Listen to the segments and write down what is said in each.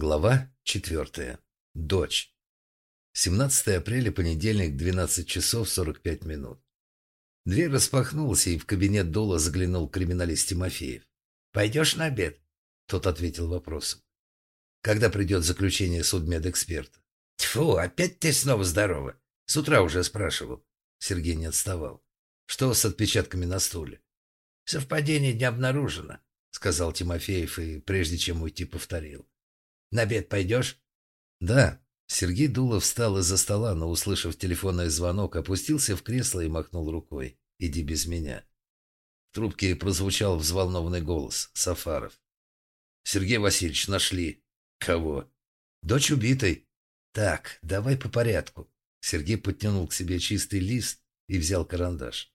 Глава 4. Дочь. 17 апреля, понедельник, 12 часов 45 минут. Дверь распахнулась, и в кабинет Дола заглянул криминалист Тимофеев. «Пойдешь на обед?» Тот ответил вопросом. «Когда придет заключение судмедэксперта?» «Тьфу, опять ты снова здорова!» С утра уже спрашивал. Сергей не отставал. «Что с отпечатками на стуле?» «Совпадение не обнаружено», — сказал Тимофеев и, прежде чем уйти, повторил. На обед пойдешь?» «Да». Сергей Дулов встал из-за стола, но, услышав телефонный звонок, опустился в кресло и махнул рукой. «Иди без меня». В трубке прозвучал взволнованный голос. Сафаров. «Сергей Васильевич, нашли». «Кого?» «Дочь убитой». «Так, давай по порядку». Сергей подтянул к себе чистый лист и взял карандаш.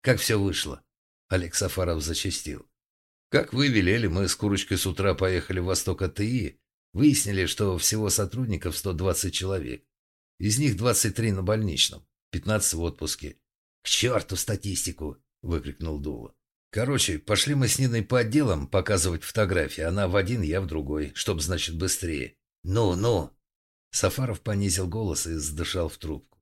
«Как все вышло?» Олег Сафаров зачастил. «Как вы велели, мы с Курочкой с утра поехали в восток от ТИ Выяснили, что всего сотрудников 120 человек. Из них 23 на больничном, 15 в отпуске. «К черту статистику!» – выкрикнул Дула. «Короче, пошли мы с Ниной по отделам показывать фотографии. Она в один, я в другой, чтоб, значит, быстрее». «Ну, ну!» Сафаров понизил голос и задышал в трубку.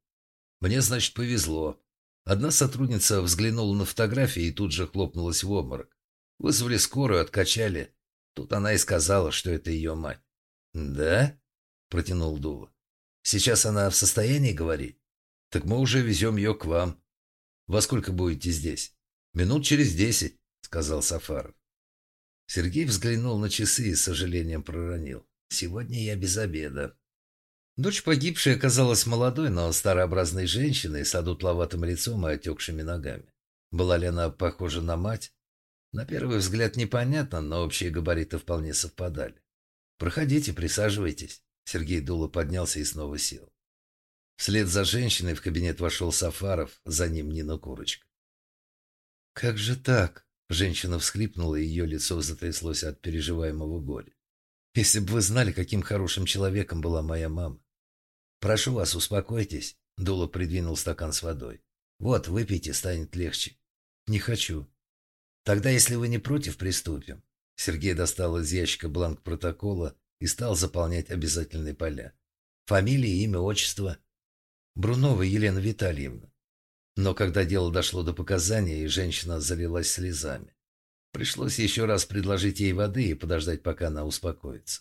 «Мне, значит, повезло. Одна сотрудница взглянула на фотографии и тут же хлопнулась в обморок. Вызвали скорую, откачали. Тут она и сказала, что это ее мать. «Да?» – протянул Дула. «Сейчас она в состоянии говорить? Так мы уже везем ее к вам. Во сколько будете здесь?» «Минут через десять», – сказал Сафаров. Сергей взглянул на часы и с сожалением проронил. «Сегодня я без обеда». Дочь погибшей оказалась молодой, но старообразной женщиной с одутловатым лицом и отекшими ногами. Была ли она похожа на мать? На первый взгляд непонятно, но общие габариты вполне совпадали. «Проходите, присаживайтесь». Сергей Дула поднялся и снова сел. Вслед за женщиной в кабинет вошел Сафаров, за ним Нина Курочка. «Как же так?» Женщина всхлипнула, и ее лицо затряслось от переживаемого горя. «Если бы вы знали, каким хорошим человеком была моя мама». «Прошу вас, успокойтесь», — Дула придвинул стакан с водой. «Вот, выпейте, станет легче». «Не хочу». «Тогда, если вы не против, приступим». Сергей достал из ящика бланк протокола и стал заполнять обязательные поля. Фамилия, имя, отчество. Брунова Елена Витальевна. Но когда дело дошло до показания, и женщина залилась слезами, пришлось еще раз предложить ей воды и подождать, пока она успокоится.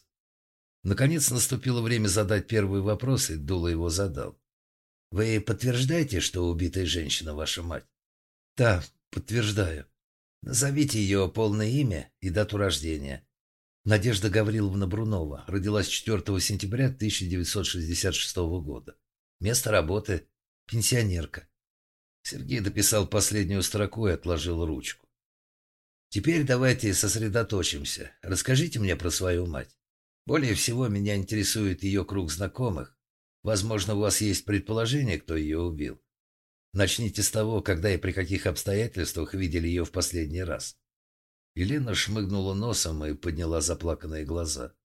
Наконец наступило время задать первый вопрос, и Дула его задал. «Вы подтверждаете, что убитая женщина ваша мать?» «Да, подтверждаю». Назовите ее полное имя и дату рождения. Надежда Гавриловна Брунова родилась 4 сентября 1966 года. Место работы – пенсионерка. Сергей дописал последнюю строку и отложил ручку. Теперь давайте сосредоточимся. Расскажите мне про свою мать. Более всего меня интересует ее круг знакомых. Возможно, у вас есть предположение, кто ее убил. Начните с того, когда и при каких обстоятельствах видели ее в последний раз. Елена шмыгнула носом и подняла заплаканные глаза.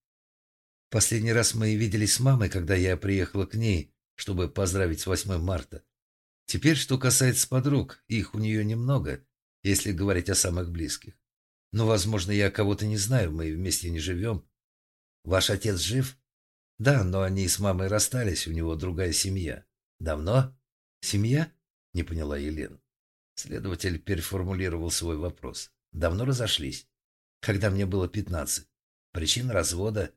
Последний раз мы виделись с мамой, когда я приехала к ней, чтобы поздравить с 8 марта. Теперь, что касается подруг, их у нее немного, если говорить о самых близких. Но, возможно, я кого-то не знаю, мы вместе не живем. Ваш отец жив? Да, но они с мамой расстались, у него другая семья. Давно? Семья? Не поняла Елена. Следователь переформулировал свой вопрос. Давно разошлись? Когда мне было пятнадцать. Причина развода?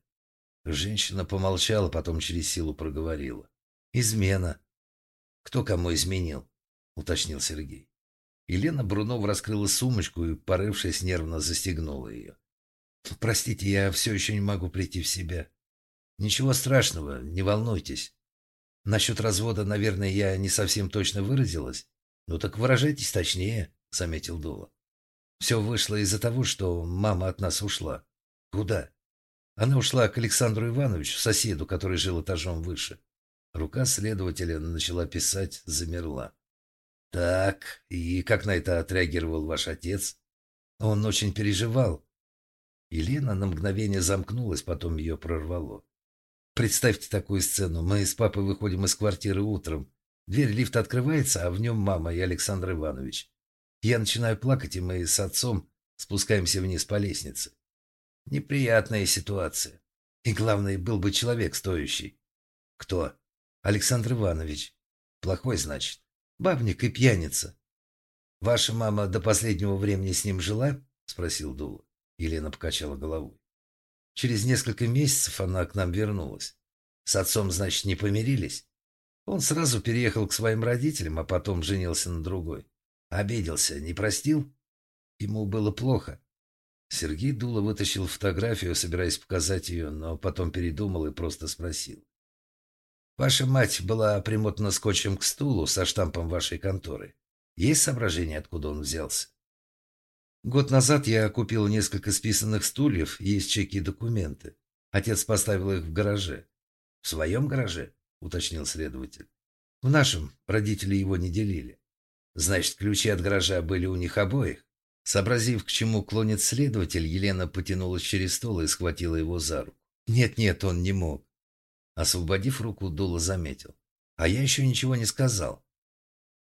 Женщина помолчала, потом через силу проговорила. Измена. Кто кому изменил? Уточнил Сергей. Елена Брунова раскрыла сумочку и, порывшись, нервно застегнула ее. «Простите, я все еще не могу прийти в себя». «Ничего страшного, не волнуйтесь. Насчет развода, наверное, я не совсем точно выразилась. Ну так выражайтесь точнее, заметил Дула. Все вышло из-за того, что мама от нас ушла. Куда? Она ушла к Александру Ивановичу, соседу, который жил этажом выше. Рука следователя начала писать, замерла. «Так, и как на это отреагировал ваш отец?» «Он очень переживал». Елена на мгновение замкнулась, потом ее прорвало. Представьте такую сцену. Мы с папой выходим из квартиры утром. Дверь лифта открывается, а в нем мама и Александр Иванович. Я начинаю плакать, и мы с отцом спускаемся вниз по лестнице. Неприятная ситуация. И главное, был бы человек стоящий. Кто? Александр Иванович. Плохой, значит. Бабник и пьяница. Ваша мама до последнего времени с ним жила? Спросил Дула. Елена покачала головой. Через несколько месяцев она к нам вернулась. С отцом, значит, не помирились? Он сразу переехал к своим родителям, а потом женился на другой. Обиделся, не простил? Ему было плохо. Сергей Дула вытащил фотографию, собираясь показать ее, но потом передумал и просто спросил. «Ваша мать была примотана скотчем к стулу со штампом вашей конторы. Есть соображение, откуда он взялся?» Год назад я купил несколько списанных стульев, есть чеки и документы. Отец поставил их в гараже. «В своем гараже?» — уточнил следователь. «В нашем. Родители его не делили. Значит, ключи от гаража были у них обоих?» Сообразив, к чему клонит следователь, Елена потянулась через стол и схватила его за руку. «Нет-нет, он не мог». Освободив руку, Дула заметил. «А я еще ничего не сказал».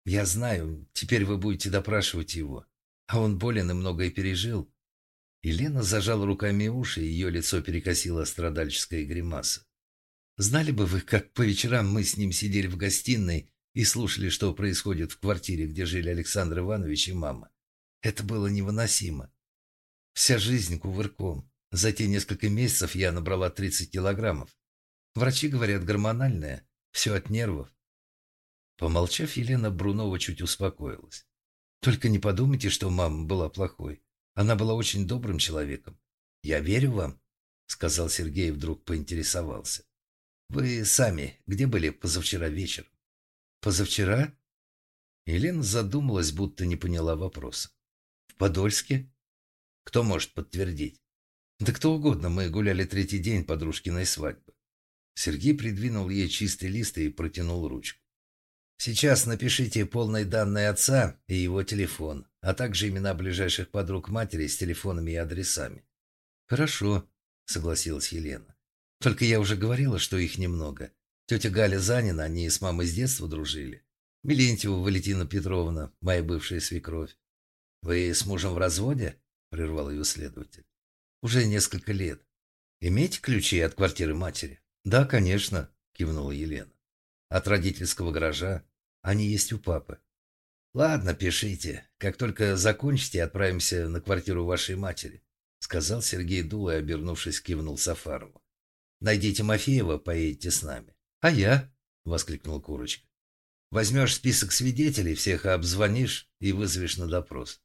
«Я знаю, теперь вы будете допрашивать его. А он болен и многое пережил». Елена зажала руками уши, и ее лицо перекосило страдальческая гримаса. «Знали бы вы, как по вечерам мы с ним сидели в гостиной и слушали, что происходит в квартире, где жили Александр Иванович и мама. Это было невыносимо. Вся жизнь кувырком. За те несколько месяцев я набрала 30 килограммов. Врачи говорят, гормональная. Все от нервов. Помолчав, Елена Брунова чуть успокоилась. Только не подумайте, что мама была плохой. Она была очень добрым человеком. Я верю вам, сказал Сергей и вдруг поинтересовался. Вы сами где были позавчера вечером? Позавчера? Елена задумалась, будто не поняла вопроса. Подольске? Кто может подтвердить? Да кто угодно, мы гуляли третий день подружкиной свадьбы. Сергей придвинул ей чистый лист и протянул ручку. Сейчас напишите полные данные отца и его телефон, а также имена ближайших подруг матери с телефонами и адресами. Хорошо, согласилась Елена. Только я уже говорила, что их немного. Тетя Галя Занина, они с мамой с детства дружили. Милентьева Валентина Петровна, моя бывшая свекровь. «Вы с мужем в разводе?» – прервал ее следователь. «Уже несколько лет. Имеете ключи от квартиры матери?» «Да, конечно», – кивнула Елена. «От родительского гаража? Они есть у папы». «Ладно, пишите. Как только закончите, отправимся на квартиру вашей матери», – сказал Сергей Дула и, обернувшись, кивнул Сафарову. «Найдите Мафеева, поедете с нами». «А я?» – воскликнул Курочка. «Возьмешь список свидетелей, всех обзвонишь и вызовешь на допрос.